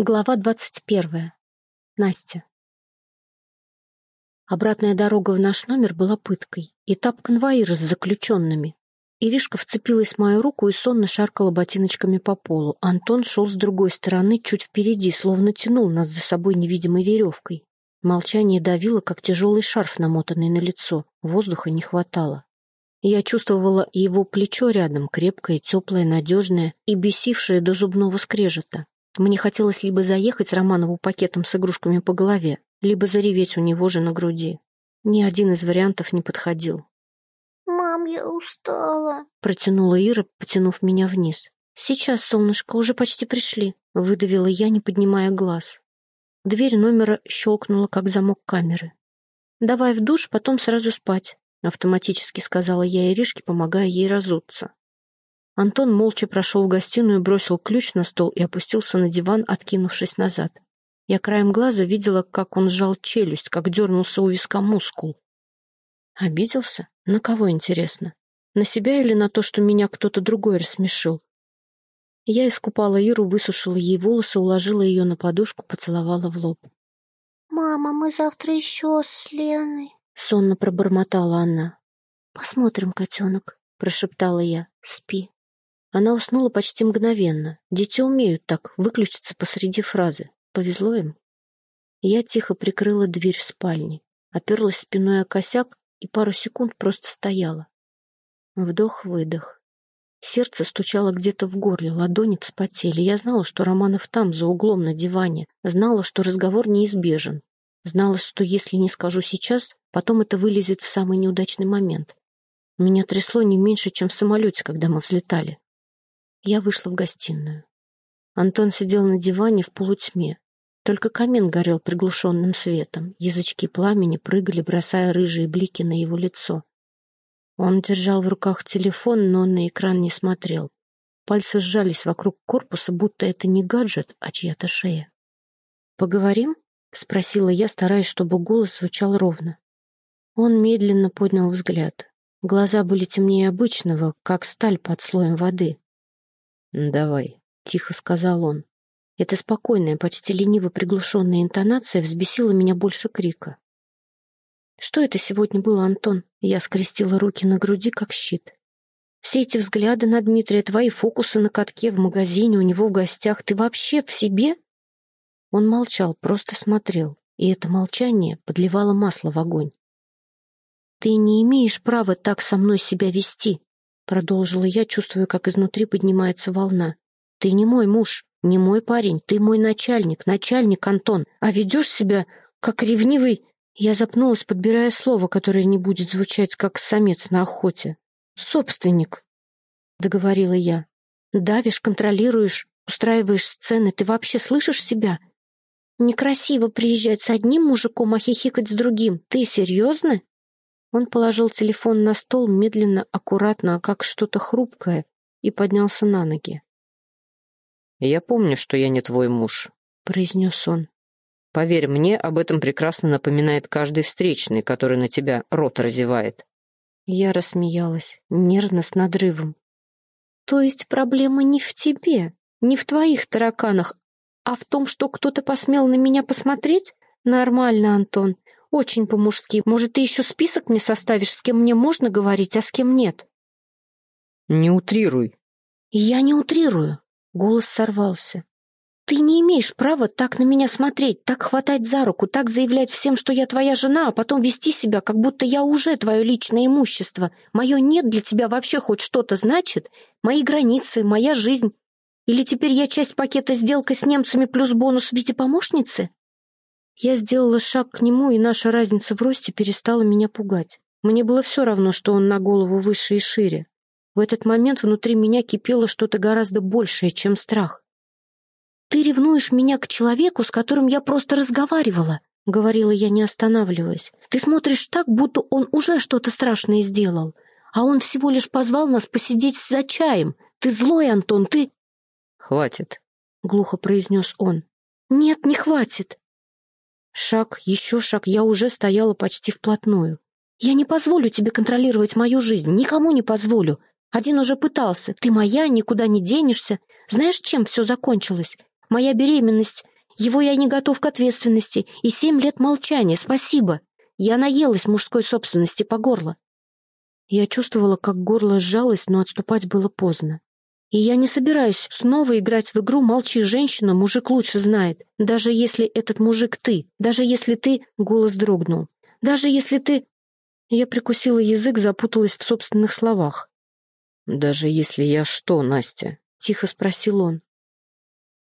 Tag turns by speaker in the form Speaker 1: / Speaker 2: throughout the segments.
Speaker 1: Глава двадцать первая. Настя. Обратная дорога в наш номер была пыткой. Этап конвоира с заключенными. Иришка вцепилась в мою руку и сонно шаркала ботиночками по полу. Антон шел с другой стороны, чуть впереди, словно тянул нас за собой невидимой веревкой. Молчание давило, как тяжелый шарф, намотанный на лицо. Воздуха не хватало. Я чувствовала его плечо рядом, крепкое, теплое, надежное и бесившее до зубного скрежета. Мне хотелось либо заехать Романову пакетом с игрушками по голове, либо зареветь у него же на груди. Ни один из вариантов не подходил.
Speaker 2: «Мам, я устала», —
Speaker 1: протянула Ира, потянув меня вниз. «Сейчас, солнышко, уже почти пришли», — выдавила я, не поднимая глаз. Дверь номера щелкнула, как замок камеры. «Давай в душ, потом сразу спать», — автоматически сказала я Иришке, помогая ей разуться. Антон молча прошел в гостиную, бросил ключ на стол и опустился на диван, откинувшись назад. Я краем глаза видела, как он сжал челюсть, как дернулся у виска мускул. Обиделся? На кого, интересно? На себя или на то, что меня кто-то другой рассмешил? Я искупала Иру, высушила ей волосы, уложила ее на подушку, поцеловала в лоб.
Speaker 2: «Мама, мы завтра еще с Леной», —
Speaker 1: сонно пробормотала она. «Посмотрим, котенок», — прошептала я. «Спи». Она уснула почти мгновенно. Дети умеют так выключиться посреди фразы. Повезло им. Я тихо прикрыла дверь в спальне, оперлась спиной о косяк и пару секунд просто стояла. Вдох-выдох. Сердце стучало где-то в горле, ладони вспотели. Я знала, что Романов там, за углом на диване. Знала, что разговор неизбежен. Знала, что если не скажу сейчас, потом это вылезет в самый неудачный момент. Меня трясло не меньше, чем в самолете, когда мы взлетали. Я вышла в гостиную. Антон сидел на диване в полутьме. Только камин горел приглушенным светом. Язычки пламени прыгали, бросая рыжие блики на его лицо. Он держал в руках телефон, но на экран не смотрел. Пальцы сжались вокруг корпуса, будто это не гаджет, а чья-то шея. «Поговорим?» — спросила я, стараясь, чтобы голос звучал ровно. Он медленно поднял взгляд. Глаза были темнее обычного, как сталь под слоем воды.
Speaker 3: «Давай», —
Speaker 1: тихо сказал он. Эта спокойная, почти лениво приглушенная интонация взбесила меня больше крика. «Что это сегодня было, Антон?» Я скрестила руки на груди, как щит. «Все эти взгляды на Дмитрия, твои фокусы на катке, в магазине, у него в гостях, ты вообще в себе?» Он молчал, просто смотрел, и это молчание подливало масло в огонь. «Ты не имеешь права так со мной себя вести», Продолжила я, чувствуя, как изнутри поднимается волна. «Ты не мой муж, не мой парень, ты мой начальник, начальник, Антон, а ведешь себя как ревнивый...» Я запнулась, подбирая слово, которое не будет звучать, как самец на охоте. «Собственник», — договорила я. «Давишь, контролируешь, устраиваешь сцены. Ты вообще слышишь себя? Некрасиво приезжать с одним мужиком, а хихикать с другим. Ты серьезно?» Он положил телефон на стол медленно, аккуратно, как что-то хрупкое, и поднялся на ноги.
Speaker 3: «Я помню, что я не твой муж», — произнес он. «Поверь мне, об этом прекрасно напоминает каждый встречный, который на тебя рот разевает».
Speaker 1: Я рассмеялась, нервно, с надрывом. «То есть проблема не в тебе, не в твоих тараканах, а в том, что кто-то посмел на меня посмотреть? Нормально, Антон. Очень по-мужски. Может, ты еще список мне составишь, с кем мне можно говорить, а с кем нет?
Speaker 3: Не утрируй.
Speaker 1: Я не утрирую. Голос сорвался. Ты не имеешь права так на меня смотреть, так хватать за руку, так заявлять всем, что я твоя жена, а потом вести себя, как будто я уже твое личное имущество. Мое «нет» для тебя вообще хоть что-то значит? Мои границы, моя жизнь. Или теперь я часть пакета сделка с немцами плюс бонус в виде помощницы? Я сделала шаг к нему, и наша разница в росте перестала меня пугать. Мне было все равно, что он на голову выше и шире. В этот момент внутри меня кипело что-то гораздо большее, чем страх. «Ты ревнуешь меня к человеку, с которым я просто разговаривала», — говорила я, не останавливаясь. «Ты смотришь так, будто он уже что-то страшное сделал, а он всего лишь позвал нас посидеть за чаем. Ты злой, Антон, ты...»
Speaker 3: «Хватит», —
Speaker 1: глухо произнес он. «Нет, не хватит. Шаг, еще шаг, я уже стояла почти вплотную. «Я не позволю тебе контролировать мою жизнь, никому не позволю. Один уже пытался. Ты моя, никуда не денешься. Знаешь, чем все закончилось? Моя беременность, его я не готов к ответственности, и семь лет молчания, спасибо. Я наелась мужской собственности по горло. Я чувствовала, как горло сжалось, но отступать было поздно. И я не собираюсь снова играть в игру «Молчи, женщина, мужик лучше знает». Даже если этот мужик ты, даже если ты... Голос дрогнул. Даже если ты... Я прикусила язык, запуталась в собственных словах.
Speaker 3: «Даже если я что, Настя?»
Speaker 1: — тихо спросил он.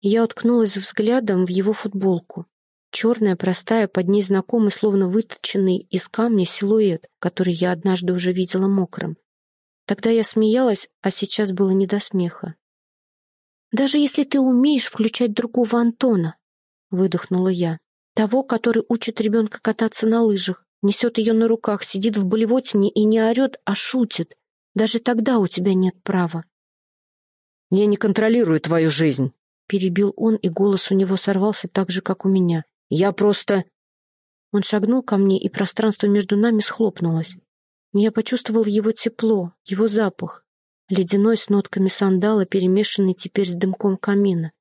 Speaker 1: Я уткнулась взглядом в его футболку. Черная, простая, под ней знакомый, словно выточенный из камня силуэт, который я однажды уже видела мокрым. Тогда я смеялась, а сейчас было не до смеха. «Даже если ты умеешь включать другого Антона», — выдохнула я, «того, который учит ребенка кататься на лыжах, несет ее на руках, сидит в болевотине и не орет, а шутит, даже тогда у тебя нет права».
Speaker 3: «Я не контролирую твою жизнь», — перебил
Speaker 1: он, и голос у него сорвался так же, как у меня.
Speaker 3: «Я просто...»
Speaker 1: Он шагнул ко мне, и пространство между нами схлопнулось. Я почувствовал его тепло, его запах, ледяной с нотками сандала, перемешанный теперь с дымком камина.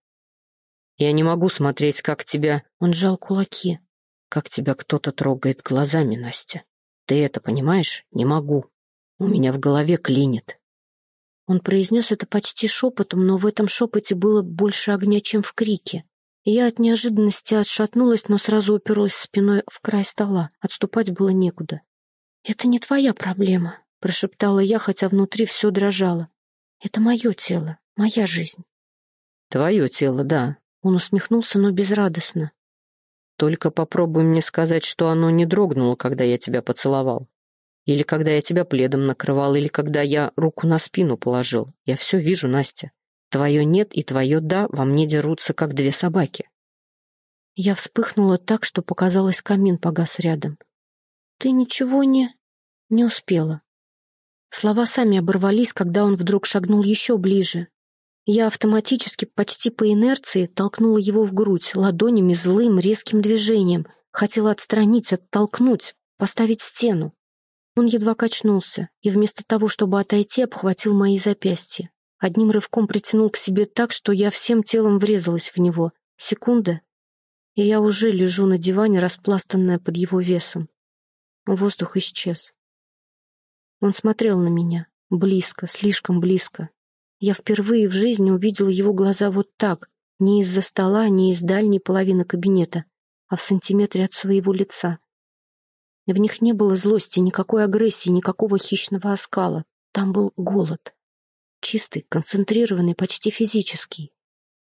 Speaker 3: «Я не могу смотреть, как тебя...»
Speaker 1: Он сжал кулаки.
Speaker 3: «Как тебя кто-то трогает глазами, Настя. Ты это понимаешь? Не могу. У меня в голове клинит».
Speaker 1: Он произнес это почти шепотом, но в этом шепоте было больше огня, чем в крике. Я от неожиданности отшатнулась, но сразу уперлась спиной в край стола. Отступать было некуда. «Это не твоя проблема», — прошептала я, хотя внутри все дрожало. «Это мое тело, моя жизнь».
Speaker 3: «Твое тело, да».
Speaker 1: Он усмехнулся, но безрадостно.
Speaker 3: «Только попробуй мне сказать, что оно не дрогнуло, когда я тебя поцеловал. Или когда я тебя пледом накрывал, или когда я руку на спину положил. Я все вижу, Настя. Твое «нет» и твое «да» во мне дерутся, как две собаки».
Speaker 1: Я вспыхнула так, что показалось, камин погас рядом. «Ты ничего не...» Не успела. Слова сами оборвались, когда он вдруг шагнул еще ближе. Я автоматически, почти по инерции, толкнула его в грудь, ладонями злым, резким движением. Хотела отстранить, оттолкнуть, поставить стену. Он едва качнулся и вместо того, чтобы отойти, обхватил мои запястья. Одним рывком притянул к себе так, что я всем телом врезалась в него. Секунда, и я уже лежу на диване, распластанная под его весом. Воздух исчез. Он смотрел на меня. Близко, слишком близко. Я впервые в жизни увидела его глаза вот так, не из-за стола, не из дальней половины кабинета, а в сантиметре от своего лица. В них не было злости, никакой агрессии, никакого хищного оскала. Там был голод. Чистый, концентрированный, почти физический.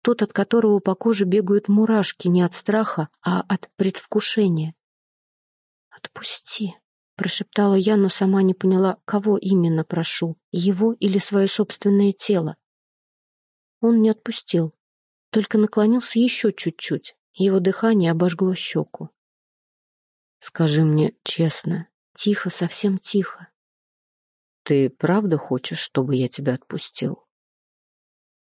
Speaker 1: Тот, от которого по коже бегают мурашки не от страха, а от предвкушения. «Отпусти», — прошептала я, но сама не поняла, кого именно прошу, его или свое собственное тело. Он не отпустил, только наклонился еще чуть-чуть. Его дыхание обожгло щеку.
Speaker 3: «Скажи мне честно,
Speaker 1: тихо, совсем тихо.
Speaker 3: Ты правда хочешь, чтобы я тебя отпустил?»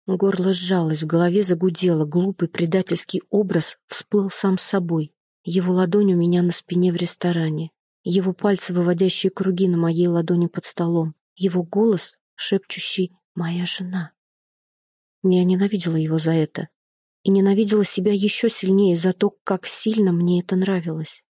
Speaker 1: Горло сжалось, в голове загудело, глупый предательский образ всплыл сам собой. Его ладонь у меня на спине в ресторане. Его пальцы, выводящие круги на моей ладони под столом. Его голос, шепчущий «Моя жена». Я ненавидела его за это. И ненавидела себя еще сильнее за то, как сильно мне это нравилось.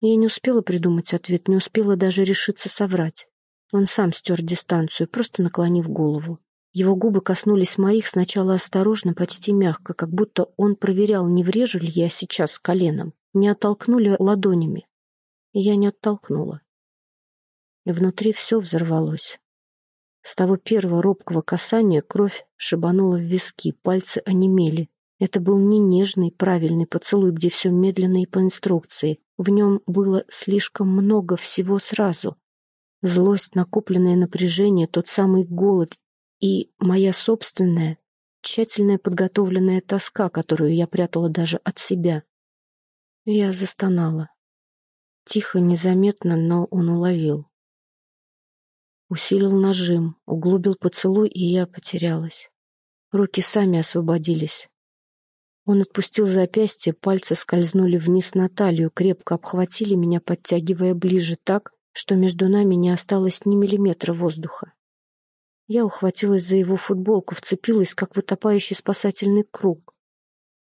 Speaker 1: Я не успела придумать ответ, не успела даже решиться соврать. Он сам стер дистанцию, просто наклонив голову. Его губы коснулись моих сначала осторожно, почти мягко, как будто он проверял, не врежу ли я сейчас коленом не оттолкнули ладонями. Я не оттолкнула. И внутри все взорвалось. С того первого робкого касания кровь шибанула в виски, пальцы онемели. Это был не нежный, правильный поцелуй, где все медленно и по инструкции. В нем было слишком много всего сразу. Злость, накопленное напряжение, тот самый голод и моя собственная, тщательная подготовленная тоска, которую я прятала даже от себя. Я застонала. Тихо, незаметно, но он уловил. Усилил нажим, углубил поцелуй, и я потерялась. Руки сами освободились. Он отпустил запястье, пальцы скользнули вниз на талию, крепко обхватили меня, подтягивая ближе так, что между нами не осталось ни миллиметра воздуха. Я ухватилась за его футболку, вцепилась, как в утопающий спасательный круг.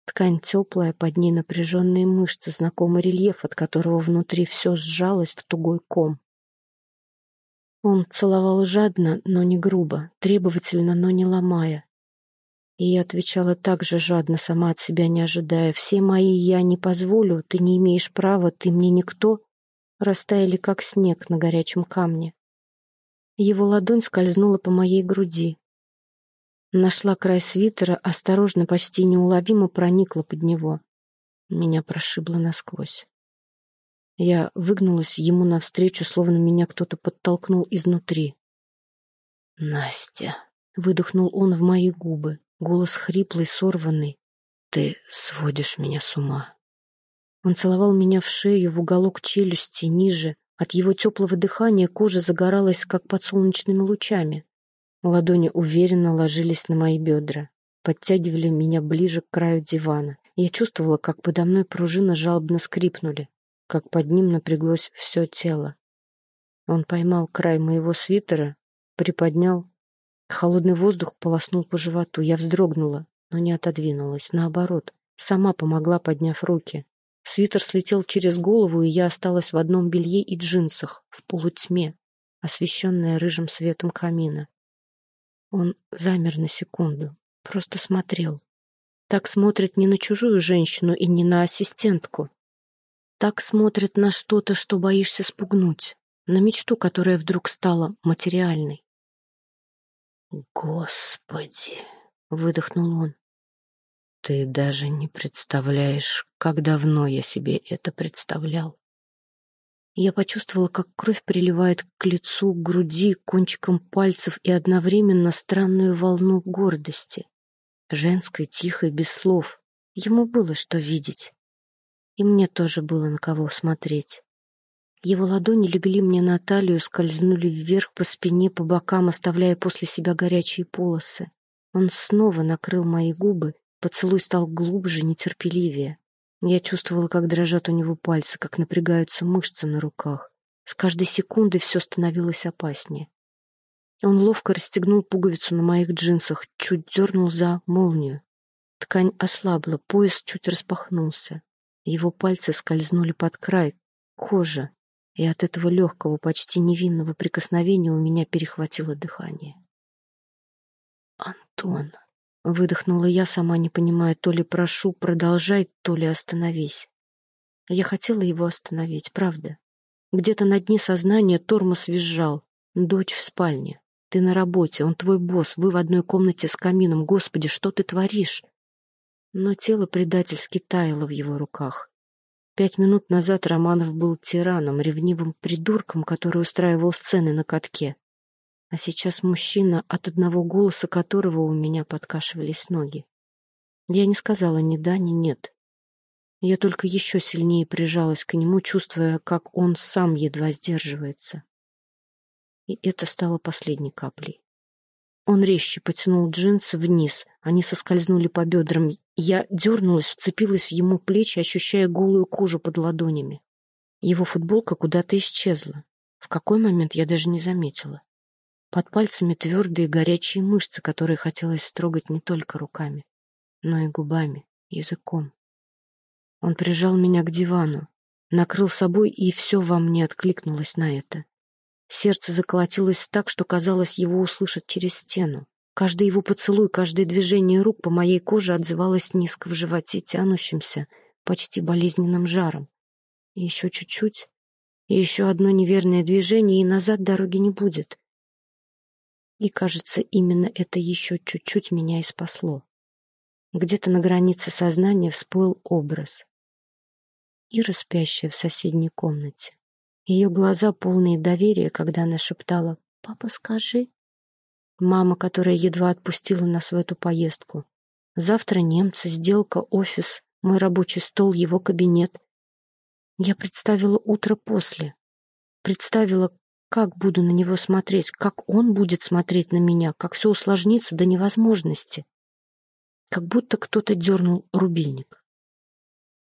Speaker 1: Ткань теплая, под ней напряженные мышцы, знакомый рельеф, от которого внутри все сжалось в тугой ком. Он целовал жадно, но не грубо, требовательно, но не ломая. И я отвечала так же жадно, сама от себя не ожидая. «Все мои я не позволю, ты не имеешь права, ты мне никто», растаяли, как снег на горячем камне. Его ладонь скользнула по моей груди. Нашла край свитера, осторожно, почти неуловимо проникла под него. Меня прошибло насквозь. Я выгнулась ему навстречу, словно меня кто-то подтолкнул изнутри. «Настя!» — выдохнул он в мои губы, голос хриплый, сорванный. «Ты сводишь меня с ума!» Он целовал меня в шею, в уголок челюсти, ниже. От его теплого дыхания кожа загоралась, как под солнечными лучами. Ладони уверенно ложились на мои бедра, подтягивали меня ближе к краю дивана. Я чувствовала, как подо мной пружины жалобно скрипнули как под ним напряглось все тело. Он поймал край моего свитера, приподнял. Холодный воздух полоснул по животу. Я вздрогнула, но не отодвинулась. Наоборот, сама помогла, подняв руки. Свитер слетел через голову, и я осталась в одном белье и джинсах, в полутьме, освещенная рыжим светом камина. Он замер на секунду, просто смотрел. Так смотрит не на чужую женщину и не на ассистентку, так смотрит на что-то, что боишься спугнуть, на мечту, которая вдруг стала материальной. «Господи!» — выдохнул он. «Ты даже не представляешь, как давно я себе это представлял». Я почувствовала, как кровь приливает к лицу, к груди, кончикам пальцев и одновременно странную волну гордости. Женской, тихой, без слов. Ему было что видеть и мне тоже было на кого смотреть. Его ладони легли мне на талию, скользнули вверх по спине, по бокам, оставляя после себя горячие полосы. Он снова накрыл мои губы, поцелуй стал глубже, нетерпеливее. Я чувствовала, как дрожат у него пальцы, как напрягаются мышцы на руках. С каждой секундой все становилось опаснее. Он ловко расстегнул пуговицу на моих джинсах, чуть дернул за молнию. Ткань ослабла, пояс чуть распахнулся. Его пальцы скользнули под край, кожа, и от этого легкого, почти невинного прикосновения у меня перехватило дыхание. «Антон!» — выдохнула я, сама не понимая, то ли прошу, продолжай, то ли остановись. Я хотела его остановить, правда. Где-то на дне сознания тормоз визжал. Дочь в спальне. Ты на работе, он твой босс, вы в одной комнате с камином. Господи, что ты творишь? но тело предательски таяло в его руках. Пять минут назад Романов был тираном, ревнивым придурком, который устраивал сцены на катке. А сейчас мужчина, от одного голоса которого у меня подкашивались ноги. Я не сказала ни да, ни нет. Я только еще сильнее прижалась к нему, чувствуя, как он сам едва сдерживается. И это стало последней каплей. Он резче потянул джинсы вниз, они соскользнули по бедрам. Я дернулась, вцепилась в ему плечи, ощущая голую кожу под ладонями. Его футболка куда-то исчезла. В какой момент я даже не заметила. Под пальцами твердые горячие мышцы, которые хотелось строгать не только руками, но и губами, языком. Он прижал меня к дивану, накрыл собой, и все во мне откликнулось на это. Сердце заколотилось так, что казалось, его услышать через стену. Каждый его поцелуй, каждое движение рук по моей коже отзывалось низко в животе, тянущимся, почти болезненным жаром. И еще чуть-чуть, и еще одно неверное движение, и назад дороги не будет. И, кажется, именно это еще чуть-чуть меня и спасло. Где-то на границе сознания всплыл образ. Ира, спящая в соседней комнате. Ее глаза полные доверия, когда она шептала «Папа, скажи». Мама, которая едва отпустила нас в эту поездку. Завтра немцы, сделка, офис, мой рабочий стол, его кабинет. Я представила утро после. Представила, как буду на него смотреть, как он будет смотреть на меня, как все усложнится до невозможности. Как будто кто-то дернул рубильник.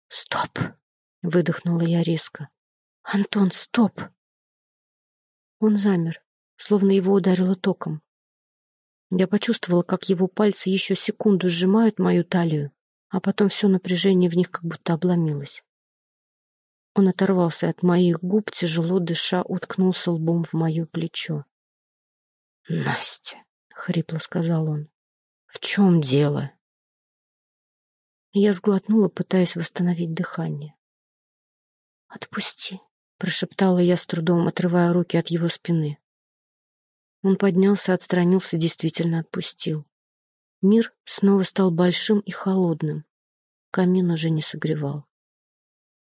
Speaker 1: «Стоп!» — выдохнула я резко. «Антон, стоп!» Он замер, словно его ударило током. Я почувствовала, как его пальцы еще секунду сжимают мою талию, а потом все напряжение в них как будто обломилось. Он оторвался от моих губ, тяжело дыша, уткнулся лбом в мое плечо. «Настя», — хрипло сказал он, — «в чем дело?» Я сглотнула, пытаясь восстановить дыхание. «Отпусти», — прошептала я с трудом, отрывая руки от его спины. Он поднялся, отстранился, действительно отпустил. Мир снова стал большим и холодным. Камин уже не согревал.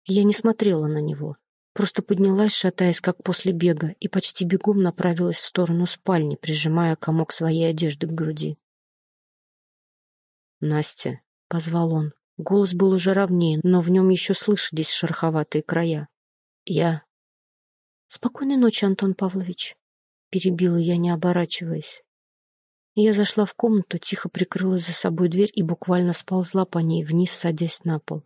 Speaker 1: Я не смотрела на него, просто поднялась, шатаясь, как после бега, и почти бегом направилась в сторону спальни, прижимая комок своей одежды к груди.
Speaker 3: «Настя», —
Speaker 1: позвал он. Голос был уже ровнее, но в нем еще слышались шероховатые края. «Я...» «Спокойной ночи, Антон Павлович», — перебила я, не оборачиваясь. Я зашла в комнату, тихо прикрыла за собой дверь и буквально сползла по ней вниз, садясь на пол.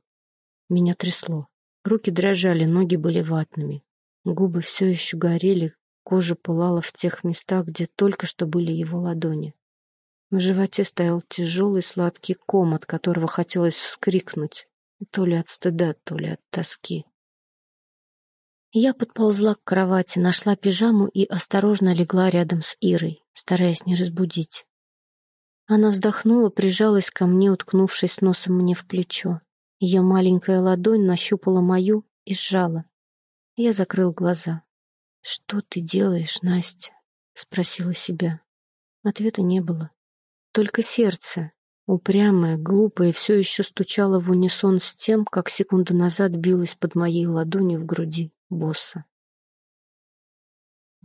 Speaker 1: Меня трясло. Руки дрожали, ноги были ватными. Губы все еще горели, кожа пылала в тех местах, где только что были его ладони. В животе стоял тяжелый сладкий ком, от которого хотелось вскрикнуть, то ли от стыда, то ли от тоски. Я подползла к кровати, нашла пижаму и осторожно легла рядом с Ирой, стараясь не разбудить. Она вздохнула, прижалась ко мне, уткнувшись носом мне в плечо. Ее маленькая ладонь нащупала мою и сжала. Я закрыл глаза. «Что ты делаешь, Настя?» — спросила себя. Ответа не было. Только сердце, упрямое, глупое, все еще стучало в унисон с тем, как секунду назад билось под моей ладонью в груди босса.